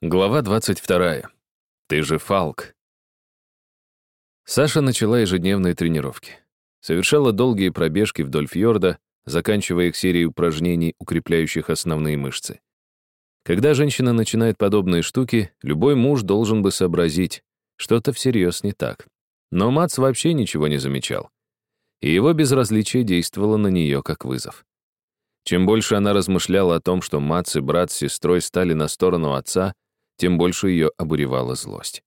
Глава 22. Ты же Фалк. Саша начала ежедневные тренировки. Совершала долгие пробежки вдоль фьорда, заканчивая их серией упражнений, укрепляющих основные мышцы. Когда женщина начинает подобные штуки, любой муж должен бы сообразить, что-то всерьез не так. Но Мац вообще ничего не замечал. И его безразличие действовало на нее как вызов. Чем больше она размышляла о том, что Мац и брат с сестрой стали на сторону отца, тем больше ее обуревала злость.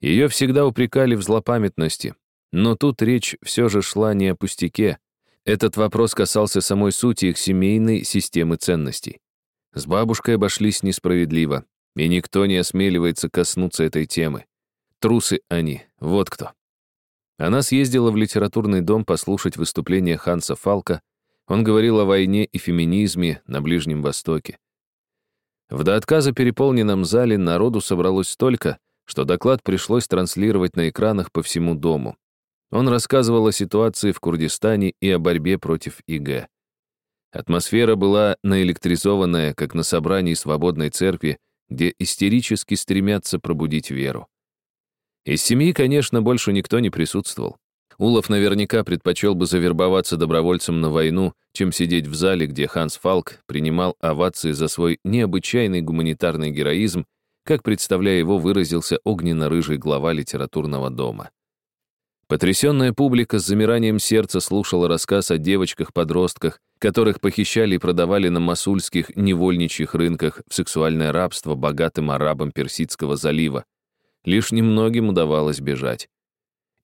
Ее всегда упрекали в злопамятности, но тут речь все же шла не о пустяке. Этот вопрос касался самой сути их семейной системы ценностей. С бабушкой обошлись несправедливо, и никто не осмеливается коснуться этой темы. Трусы они, вот кто. Она съездила в литературный дом послушать выступление Ханса Фалка. Он говорил о войне и феминизме на Ближнем Востоке. В до отказа переполненном зале народу собралось столько, что доклад пришлось транслировать на экранах по всему дому. Он рассказывал о ситуации в Курдистане и о борьбе против ИГ. Атмосфера была наэлектризованная, как на собрании свободной церкви, где истерически стремятся пробудить веру. Из семьи, конечно, больше никто не присутствовал. Улов наверняка предпочел бы завербоваться добровольцем на войну, чем сидеть в зале, где Ханс Фалк принимал овации за свой необычайный гуманитарный героизм, как, представляя его, выразился огненно-рыжий глава литературного дома. Потрясенная публика с замиранием сердца слушала рассказ о девочках-подростках, которых похищали и продавали на масульских невольничьих рынках в сексуальное рабство богатым арабам Персидского залива. Лишь немногим удавалось бежать.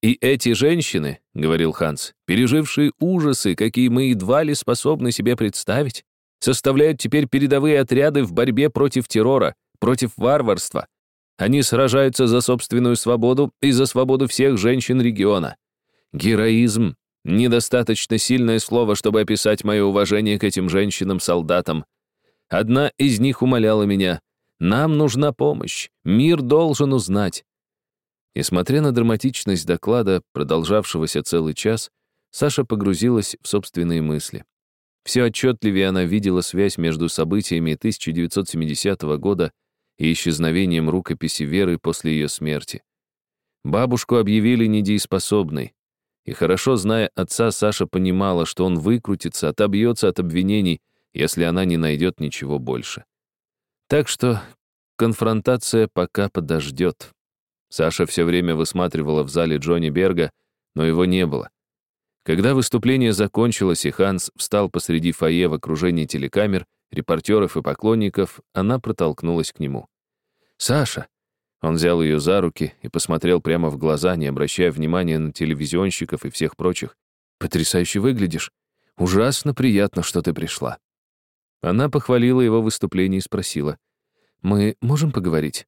«И эти женщины, — говорил Ханс, — пережившие ужасы, какие мы едва ли способны себе представить, составляют теперь передовые отряды в борьбе против террора, против варварства. Они сражаются за собственную свободу и за свободу всех женщин региона. Героизм — недостаточно сильное слово, чтобы описать мое уважение к этим женщинам-солдатам. Одна из них умоляла меня, «Нам нужна помощь, мир должен узнать». Несмотря на драматичность доклада, продолжавшегося целый час, Саша погрузилась в собственные мысли. Все отчетливее она видела связь между событиями 1970 года и исчезновением рукописи Веры после ее смерти. Бабушку объявили недееспособной. И хорошо зная отца, Саша понимала, что он выкрутится, отобьется от обвинений, если она не найдет ничего больше. Так что конфронтация пока подождет. Саша все время высматривала в зале Джонни Берга, но его не было. Когда выступление закончилось, и Ханс встал посреди фойе в окружении телекамер, репортеров и поклонников, она протолкнулась к нему. «Саша!» Он взял ее за руки и посмотрел прямо в глаза, не обращая внимания на телевизионщиков и всех прочих. «Потрясающе выглядишь. Ужасно приятно, что ты пришла». Она похвалила его выступление и спросила. «Мы можем поговорить?»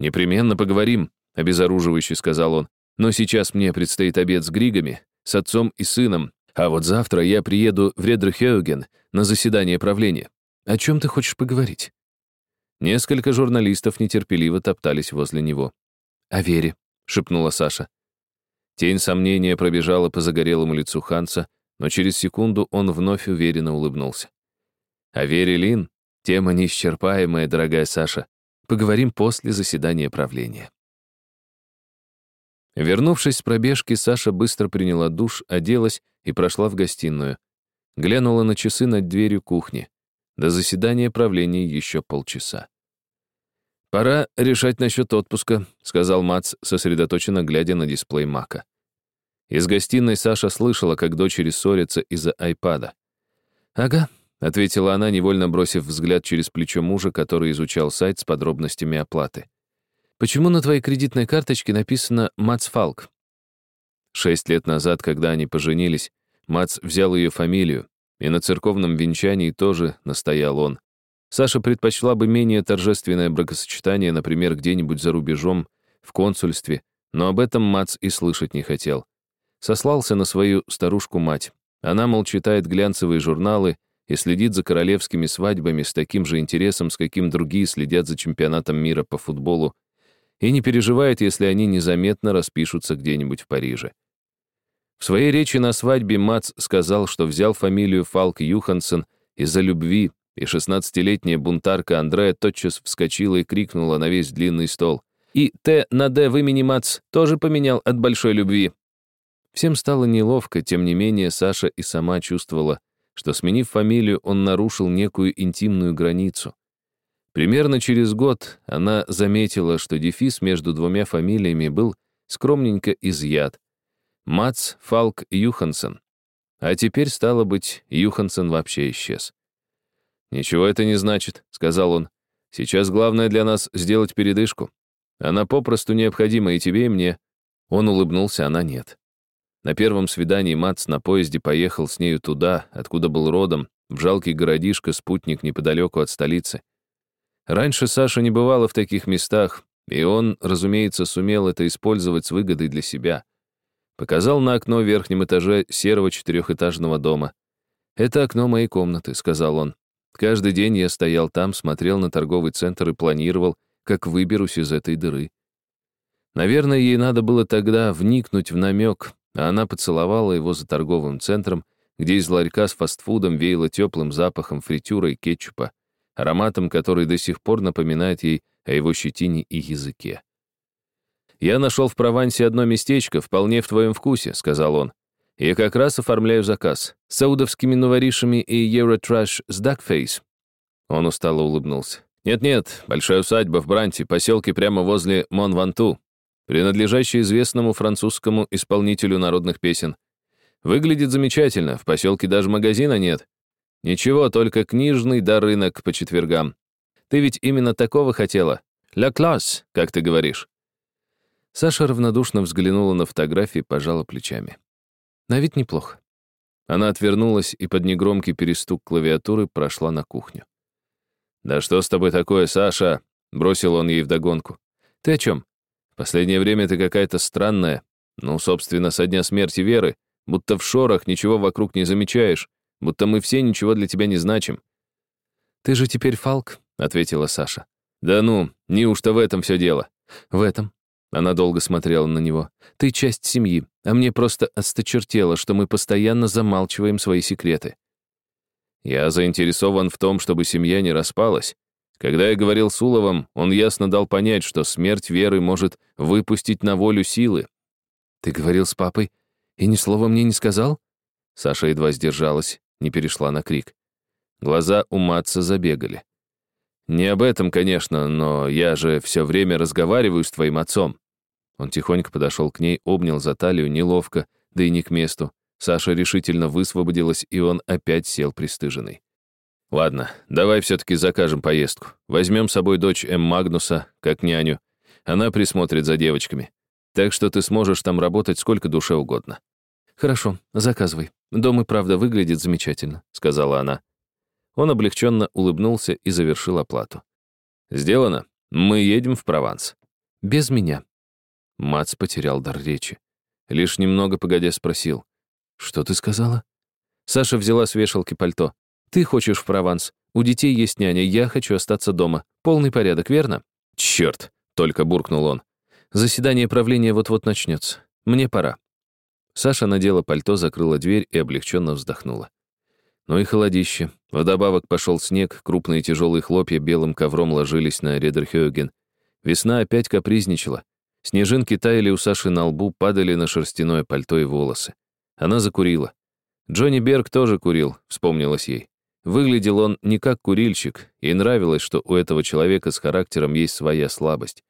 «Непременно поговорим», — обезоруживающе сказал он. «Но сейчас мне предстоит обед с Григами, с отцом и сыном, а вот завтра я приеду в Редрхеуген на заседание правления. О чем ты хочешь поговорить?» Несколько журналистов нетерпеливо топтались возле него. «О Вере», — шепнула Саша. Тень сомнения пробежала по загорелому лицу Ханса, но через секунду он вновь уверенно улыбнулся. «О Вере Лин? Тема неисчерпаемая, дорогая Саша. Поговорим после заседания правления. Вернувшись с пробежки, Саша быстро приняла душ, оделась и прошла в гостиную. Глянула на часы над дверью кухни. До заседания правления еще полчаса. «Пора решать насчет отпуска», — сказал Мац, сосредоточенно глядя на дисплей Мака. Из гостиной Саша слышала, как дочери ссорятся из-за айпада. «Ага, — ответила она, невольно бросив взгляд через плечо мужа, который изучал сайт с подробностями оплаты. «Почему на твоей кредитной карточке написано «Мац Фалк»?» Шесть лет назад, когда они поженились, Мац взял ее фамилию, и на церковном венчании тоже настоял он. Саша предпочла бы менее торжественное бракосочетание, например, где-нибудь за рубежом, в консульстве, но об этом Мац и слышать не хотел. Сослался на свою старушку-мать. Она, мол, читает глянцевые журналы и следит за королевскими свадьбами с таким же интересом, с каким другие следят за чемпионатом мира по футболу, и не переживает, если они незаметно распишутся где-нибудь в Париже. В своей речи на свадьбе Мац сказал, что взял фамилию Фалк Юхансон из-за любви, и шестнадцатилетняя бунтарка Андрея тотчас вскочила и крикнула на весь длинный стол. «И Т на Д в имени Мац тоже поменял от большой любви». Всем стало неловко, тем не менее Саша и сама чувствовала, что, сменив фамилию, он нарушил некую интимную границу. Примерно через год она заметила, что дефис между двумя фамилиями был скромненько изъят. Мац Фалк Юхансен. А теперь, стало быть, Юхансен вообще исчез. «Ничего это не значит», — сказал он. «Сейчас главное для нас сделать передышку. Она попросту необходима и тебе, и мне». Он улыбнулся, она нет. На первом свидании Мац на поезде поехал с нею туда, откуда был родом, в жалкий городишко, спутник неподалеку от столицы. Раньше Саша не бывала в таких местах, и он, разумеется, сумел это использовать с выгодой для себя. Показал на окно в верхнем этаже серого четырехэтажного дома. «Это окно моей комнаты», — сказал он. Каждый день я стоял там, смотрел на торговый центр и планировал, как выберусь из этой дыры. Наверное, ей надо было тогда вникнуть в намек, а она поцеловала его за торговым центром, где из ларька с фастфудом веяло теплым запахом фритюра и кетчупа, ароматом, который до сих пор напоминает ей о его щетине и языке. «Я нашел в Провансе одно местечко, вполне в твоем вкусе», — сказал он. Я как раз оформляю заказ. Саудовскими новоришами и Eurotrash с Duckface. Он устало улыбнулся. Нет-нет, большая усадьба в Бранте, поселке прямо возле Монванту, принадлежащая известному французскому исполнителю народных песен. Выглядит замечательно, в поселке даже магазина нет. Ничего, только книжный да рынок по четвергам. Ты ведь именно такого хотела. «Ля класс», как ты говоришь. Саша равнодушно взглянула на фотографии, пожала плечами. На вид неплохо. Она отвернулась и под негромкий перестук клавиатуры прошла на кухню. «Да что с тобой такое, Саша?» — бросил он ей вдогонку. «Ты о чем? Последнее время ты какая-то странная. Ну, собственно, со дня смерти Веры. Будто в шорах ничего вокруг не замечаешь. Будто мы все ничего для тебя не значим». «Ты же теперь Фалк», — ответила Саша. «Да ну, неужто в этом все дело?» «В этом. Она долго смотрела на него. «Ты часть семьи, а мне просто осточертело, что мы постоянно замалчиваем свои секреты». «Я заинтересован в том, чтобы семья не распалась. Когда я говорил с Уловом, он ясно дал понять, что смерть Веры может выпустить на волю силы». «Ты говорил с папой и ни слова мне не сказал?» Саша едва сдержалась, не перешла на крик. Глаза у Матца забегали. «Не об этом, конечно, но я же все время разговариваю с твоим отцом». Он тихонько подошел к ней, обнял за талию, неловко, да и не к месту. Саша решительно высвободилась, и он опять сел пристыженный. «Ладно, давай все-таки закажем поездку. Возьмем с собой дочь М. Магнуса, как няню. Она присмотрит за девочками. Так что ты сможешь там работать сколько душе угодно». «Хорошо, заказывай. Дом и правда выглядит замечательно», — сказала она. Он облегченно улыбнулся и завершил оплату. «Сделано. Мы едем в Прованс». «Без меня». Мац потерял дар речи. Лишь немного погодя спросил. «Что ты сказала?» Саша взяла с вешалки пальто. «Ты хочешь в Прованс. У детей есть няня, я хочу остаться дома. Полный порядок, верно?» «Черт!» — только буркнул он. «Заседание правления вот-вот начнется. Мне пора». Саша надела пальто, закрыла дверь и облегченно вздохнула. Ну и холодище. Вдобавок пошел снег, крупные тяжелые хлопья белым ковром ложились на Редерхёген. Весна опять капризничала. Снежинки таяли у Саши на лбу, падали на шерстяное пальто и волосы. Она закурила. Джонни Берг тоже курил, вспомнилось ей. Выглядел он не как курильщик, и нравилось, что у этого человека с характером есть своя слабость.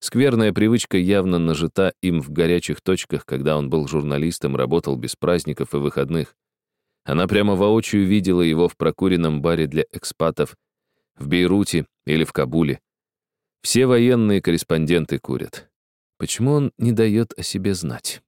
Скверная привычка явно нажита им в горячих точках, когда он был журналистом, работал без праздников и выходных. Она прямо воочию видела его в прокуренном баре для экспатов в Бейруте или в Кабуле. Все военные корреспонденты курят. Почему он не дает о себе знать?